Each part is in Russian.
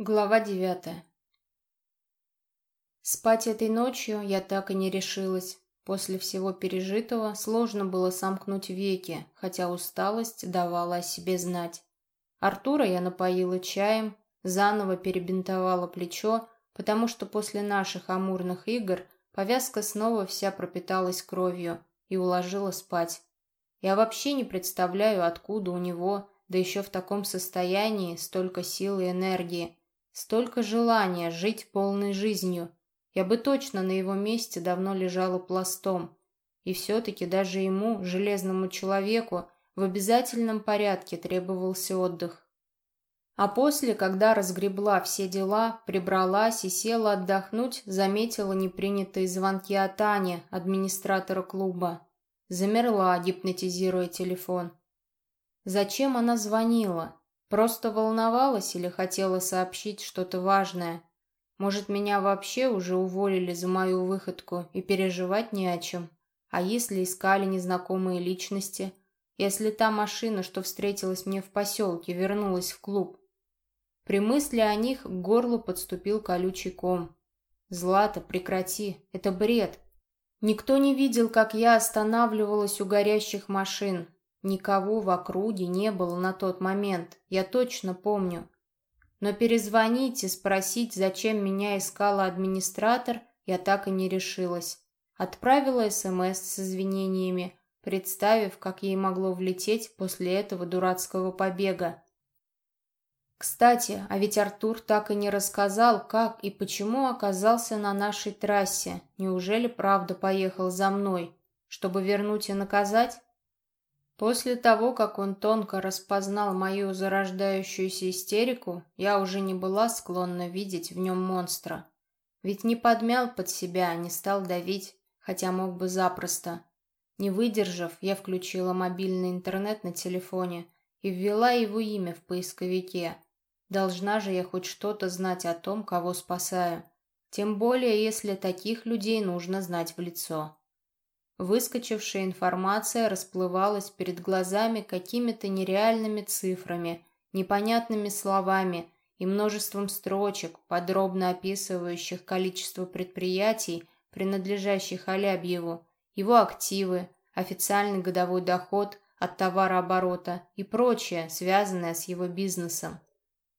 Глава девятая. Спать этой ночью я так и не решилась. После всего пережитого сложно было сомкнуть веки, хотя усталость давала о себе знать. Артура я напоила чаем, заново перебинтовала плечо, потому что после наших амурных игр повязка снова вся пропиталась кровью и уложила спать. Я вообще не представляю, откуда у него, да еще в таком состоянии, столько сил и энергии. Столько желания жить полной жизнью. Я бы точно на его месте давно лежала пластом. И все-таки даже ему, железному человеку, в обязательном порядке требовался отдых. А после, когда разгребла все дела, прибралась и села отдохнуть, заметила непринятые звонки от Ани, администратора клуба. Замерла, гипнотизируя телефон. Зачем она звонила? Просто волновалась или хотела сообщить что-то важное? Может, меня вообще уже уволили за мою выходку и переживать не о чем? А если искали незнакомые личности? Если та машина, что встретилась мне в поселке, вернулась в клуб? При мысли о них к горлу подступил колючий ком. «Злата, прекрати, это бред!» Никто не видел, как я останавливалась у горящих машин, Никого в округе не было на тот момент, я точно помню. Но перезвонить и спросить, зачем меня искала администратор, я так и не решилась. Отправила СМС с извинениями, представив, как ей могло влететь после этого дурацкого побега. Кстати, а ведь Артур так и не рассказал, как и почему оказался на нашей трассе. Неужели правда поехал за мной, чтобы вернуть и наказать? После того, как он тонко распознал мою зарождающуюся истерику, я уже не была склонна видеть в нем монстра. Ведь не подмял под себя, не стал давить, хотя мог бы запросто. Не выдержав, я включила мобильный интернет на телефоне и ввела его имя в поисковике. Должна же я хоть что-то знать о том, кого спасаю. Тем более, если таких людей нужно знать в лицо. Выскочившая информация расплывалась перед глазами какими-то нереальными цифрами, непонятными словами и множеством строчек, подробно описывающих количество предприятий, принадлежащих Алябьеву, его активы, официальный годовой доход от товарооборота и прочее, связанное с его бизнесом.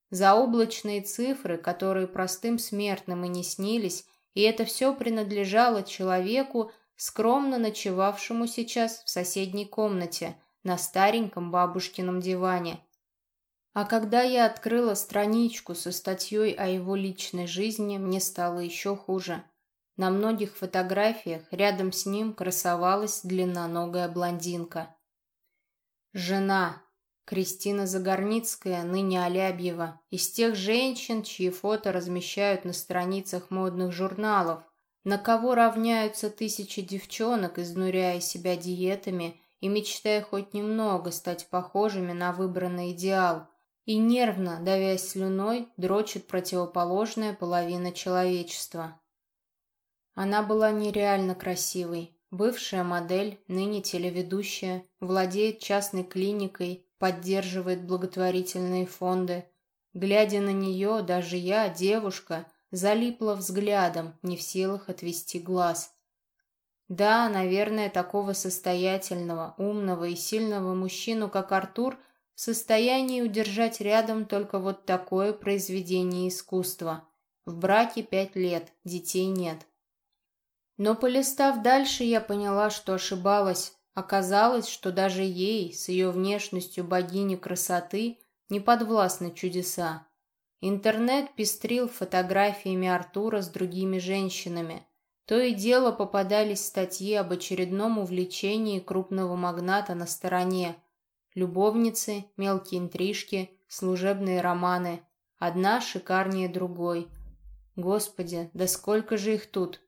Заоблачные цифры, которые простым смертным и не снились, и это все принадлежало человеку, скромно ночевавшему сейчас в соседней комнате на стареньком бабушкином диване. А когда я открыла страничку со статьей о его личной жизни, мне стало еще хуже. На многих фотографиях рядом с ним красовалась длинноногая блондинка. Жена. Кристина Загорницкая, ныне Алябьева, из тех женщин, чьи фото размещают на страницах модных журналов, на кого равняются тысячи девчонок, изнуряя себя диетами и мечтая хоть немного стать похожими на выбранный идеал, и нервно, давясь слюной, дрочит противоположная половина человечества. Она была нереально красивой. Бывшая модель, ныне телеведущая, владеет частной клиникой, поддерживает благотворительные фонды. Глядя на нее, даже я, девушка – залипла взглядом, не в силах отвести глаз. Да, наверное, такого состоятельного, умного и сильного мужчину, как Артур, в состоянии удержать рядом только вот такое произведение искусства. В браке пять лет, детей нет. Но полистав дальше, я поняла, что ошибалась. Оказалось, что даже ей, с ее внешностью богини красоты, не подвластны чудеса. Интернет пестрил фотографиями Артура с другими женщинами. То и дело попадались статьи об очередном увлечении крупного магната на стороне. Любовницы, мелкие интрижки, служебные романы. Одна шикарнее другой. Господи, да сколько же их тут!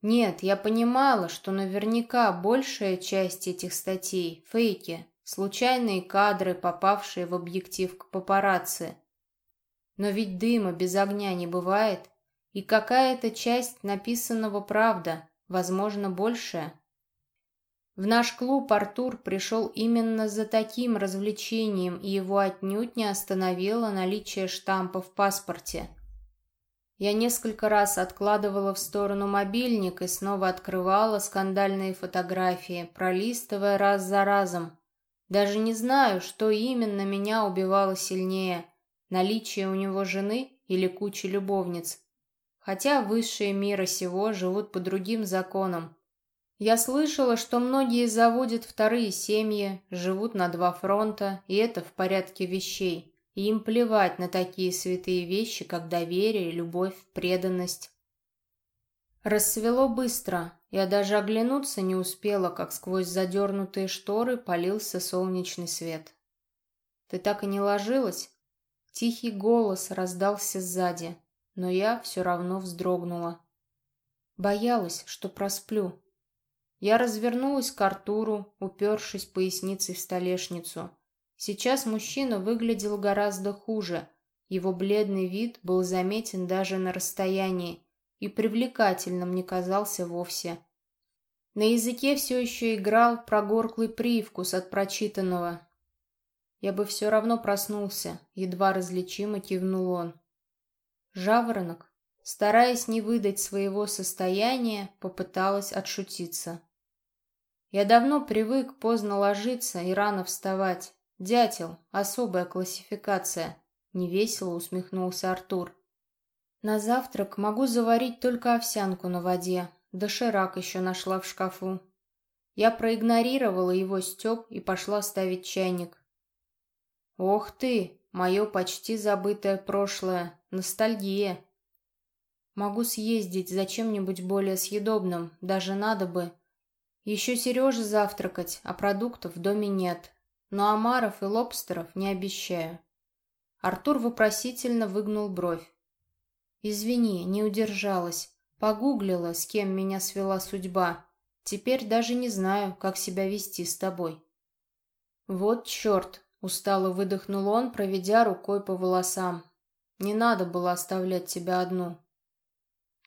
Нет, я понимала, что наверняка большая часть этих статей – фейки, случайные кадры, попавшие в объектив к папарацци – но ведь дыма без огня не бывает, и какая-то часть написанного правда, возможно, большая. В наш клуб Артур пришел именно за таким развлечением, и его отнюдь не остановило наличие штампа в паспорте. Я несколько раз откладывала в сторону мобильник и снова открывала скандальные фотографии, пролистывая раз за разом. Даже не знаю, что именно меня убивало сильнее – наличие у него жены или кучи любовниц. Хотя высшие мира сего живут по другим законам, я слышала, что многие заводят вторые семьи, живут на два фронта, и это в порядке вещей. И им плевать на такие святые вещи, как доверие, любовь, преданность. Рассвело быстро. Я даже оглянуться не успела, как сквозь задернутые шторы полился солнечный свет. «Ты так и не ложилась?» Тихий голос раздался сзади, но я все равно вздрогнула. Боялась, что просплю. Я развернулась к Артуру, упершись поясницей в столешницу. Сейчас мужчина выглядел гораздо хуже. Его бледный вид был заметен даже на расстоянии и привлекательным не казался вовсе. На языке все еще играл прогорклый привкус от прочитанного. Я бы все равно проснулся, едва различимо кивнул он. Жаворонок, стараясь не выдать своего состояния, попыталась отшутиться. Я давно привык поздно ложиться и рано вставать. Дятел, особая классификация. Невесело усмехнулся Артур. На завтрак могу заварить только овсянку на воде. Доширак еще нашла в шкафу. Я проигнорировала его стёб и пошла ставить чайник. Ох ты, мое почти забытое прошлое, ностальгия. Могу съездить за чем-нибудь более съедобным, даже надо бы. Еще Сереже завтракать, а продуктов в доме нет. Но омаров и лобстеров не обещаю. Артур вопросительно выгнул бровь. «Извини, не удержалась. Погуглила, с кем меня свела судьба. Теперь даже не знаю, как себя вести с тобой». «Вот черт!» — устало выдохнул он, проведя рукой по волосам. «Не надо было оставлять тебя одну.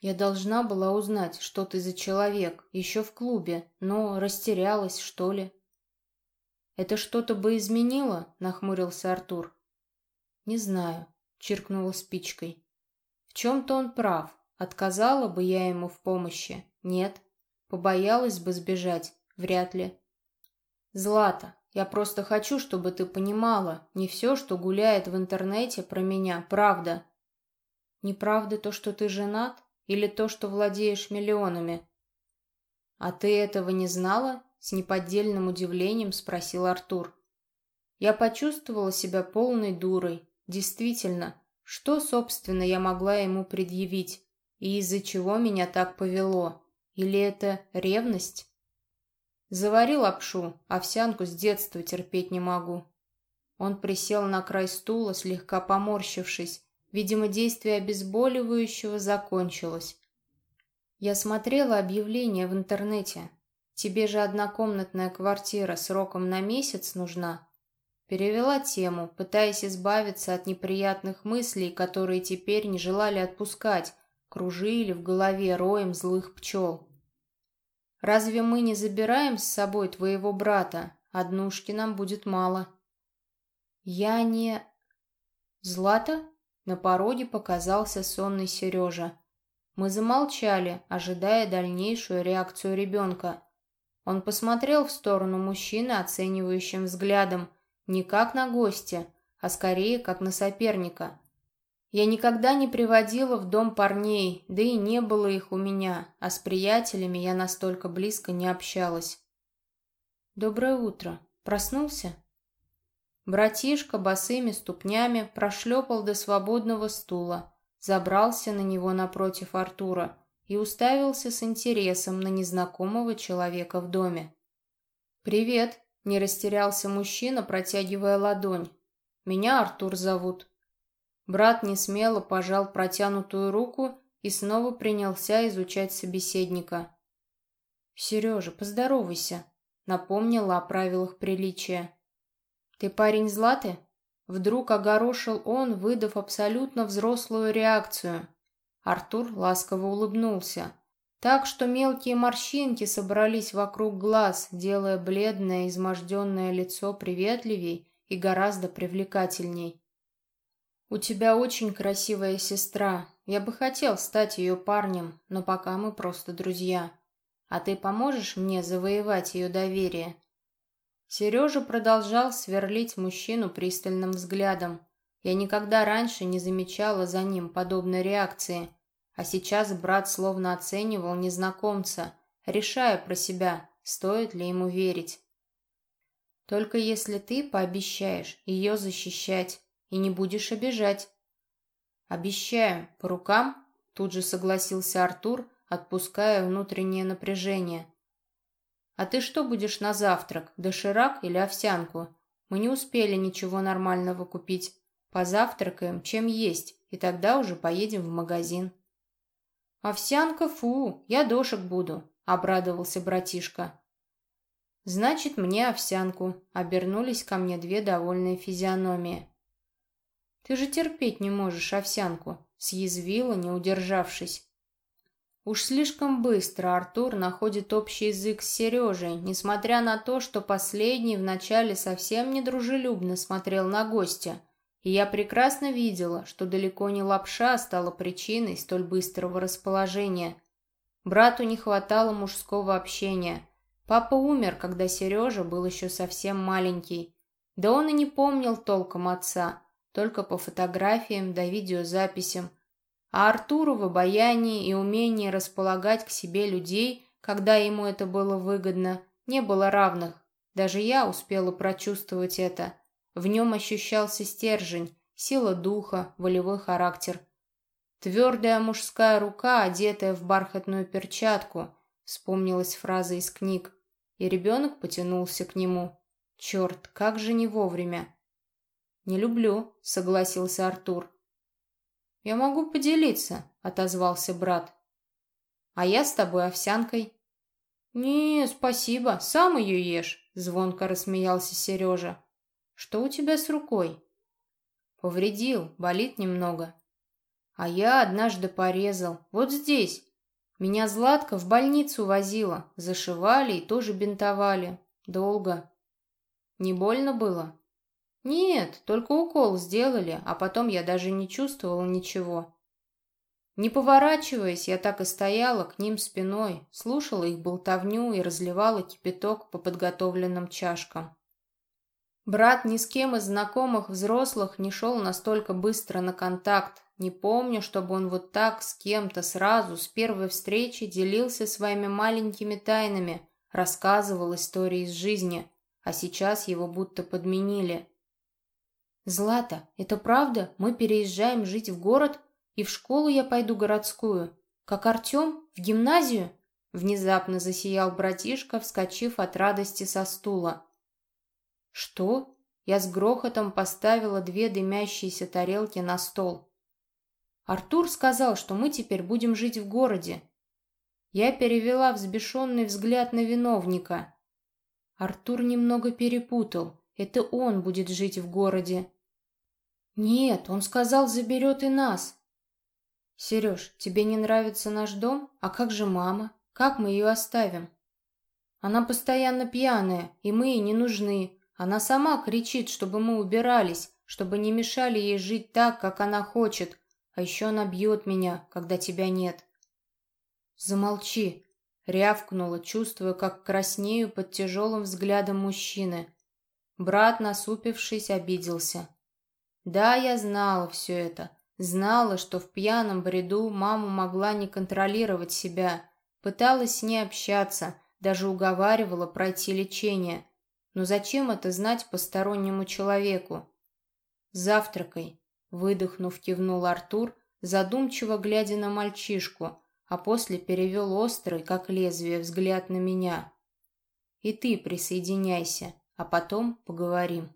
Я должна была узнать, что ты за человек, еще в клубе, но растерялась, что ли. Это что-то бы изменило? Нахмурился Артур. Не знаю, чиркнула спичкой. В чем-то он прав. Отказала бы я ему в помощи? Нет. Побоялась бы сбежать? Вряд ли. Злата, я просто хочу, чтобы ты понимала, не все, что гуляет в интернете про меня, правда. Неправда то, что ты женат? Или то, что владеешь миллионами?» «А ты этого не знала?» — с неподдельным удивлением спросил Артур. Я почувствовала себя полной дурой. Действительно, что, собственно, я могла ему предъявить? И из-за чего меня так повело? Или это ревность? Заварил лапшу, овсянку с детства терпеть не могу. Он присел на край стула, слегка поморщившись, Видимо, действие обезболивающего закончилось. Я смотрела объявление в интернете. Тебе же однокомнатная квартира сроком на месяц нужна. Перевела тему, пытаясь избавиться от неприятных мыслей, которые теперь не желали отпускать, кружили в голове роем злых пчел. Разве мы не забираем с собой твоего брата? Однушки нам будет мало. Я не... Злата? На пороге показался сонный Сережа. Мы замолчали, ожидая дальнейшую реакцию ребенка. Он посмотрел в сторону мужчины оценивающим взглядом, не как на гостя, а скорее как на соперника. Я никогда не приводила в дом парней, да и не было их у меня, а с приятелями я настолько близко не общалась. «Доброе утро. Проснулся?» Братишка босыми ступнями прошлепал до свободного стула, забрался на него напротив Артура и уставился с интересом на незнакомого человека в доме. «Привет!» — не растерялся мужчина, протягивая ладонь. «Меня Артур зовут». Брат несмело пожал протянутую руку и снова принялся изучать собеседника. «Сережа, поздоровайся», — напомнила о правилах приличия. «Ты парень Златы?» Вдруг огорошил он, выдав абсолютно взрослую реакцию. Артур ласково улыбнулся. так что мелкие морщинки собрались вокруг глаз, делая бледное, изможденное лицо приветливей и гораздо привлекательней. «У тебя очень красивая сестра. Я бы хотел стать ее парнем, но пока мы просто друзья. А ты поможешь мне завоевать ее доверие?» Сережа продолжал сверлить мужчину пристальным взглядом. Я никогда раньше не замечала за ним подобной реакции, а сейчас брат словно оценивал незнакомца, решая про себя, стоит ли ему верить. «Только если ты пообещаешь ее защищать и не будешь обижать». «Обещаю, по рукам?» — тут же согласился Артур, отпуская внутреннее напряжение. «А ты что будешь на завтрак, доширак или овсянку? Мы не успели ничего нормального купить. Позавтракаем, чем есть, и тогда уже поедем в магазин». «Овсянка, фу, я дошек буду», — обрадовался братишка. «Значит, мне овсянку», — обернулись ко мне две довольные физиономии. «Ты же терпеть не можешь овсянку», — съязвила, не удержавшись. Уж слишком быстро Артур находит общий язык с Сережей, несмотря на то, что последний вначале совсем недружелюбно смотрел на гостя — и я прекрасно видела, что далеко не лапша стала причиной столь быстрого расположения. Брату не хватало мужского общения. Папа умер, когда Сережа был еще совсем маленький. Да он и не помнил толком отца, только по фотографиям да видеозаписям. А Артуру в обаянии и умении располагать к себе людей, когда ему это было выгодно, не было равных. Даже я успела прочувствовать это – в нем ощущался стержень, сила духа, волевой характер. Твердая мужская рука, одетая в бархатную перчатку, вспомнилась фраза из книг, и ребенок потянулся к нему. Черт, как же не вовремя. «Не люблю», — согласился Артур. «Я могу поделиться», — отозвался брат. «А я с тобой овсянкой». «Не, спасибо, сам ее ешь», — звонко рассмеялся Сережа. Что у тебя с рукой? Повредил, болит немного. А я однажды порезал. Вот здесь. Меня Златка в больницу возила. Зашивали и тоже бинтовали. Долго. Не больно было? Нет, только укол сделали, а потом я даже не чувствовала ничего. Не поворачиваясь, я так и стояла к ним спиной, слушала их болтовню и разливала кипяток по подготовленным чашкам. Брат ни с кем из знакомых взрослых не шел настолько быстро на контакт. Не помню, чтобы он вот так с кем-то сразу, с первой встречи, делился своими маленькими тайнами, рассказывал истории из жизни, а сейчас его будто подменили. «Злата, это правда? Мы переезжаем жить в город, и в школу я пойду городскую. Как Артем? В гимназию?» Внезапно засиял братишка, вскочив от радости со стула. «Что?» Я с грохотом поставила две дымящиеся тарелки на стол. «Артур сказал, что мы теперь будем жить в городе». Я перевела взбешенный взгляд на виновника. Артур немного перепутал. Это он будет жить в городе. «Нет, он сказал, заберет и нас». «Сереж, тебе не нравится наш дом? А как же мама? Как мы ее оставим?» «Она постоянно пьяная, и мы ей не нужны. Она сама кричит, чтобы мы убирались, чтобы не мешали ей жить так, как она хочет. А еще она бьет меня, когда тебя нет. Замолчи, рявкнула, чувствуя, как краснею под тяжелым взглядом мужчины. Брат, насупившись, обиделся. Да, я знала все это. Знала, что в пьяном бреду мама могла не контролировать себя. Пыталась с ней общаться, даже уговаривала пройти лечение. Но зачем это знать постороннему человеку? «Завтракай», — выдохнув, кивнул Артур, задумчиво глядя на мальчишку, а после перевел острый, как лезвие, взгляд на меня. «И ты присоединяйся, а потом поговорим».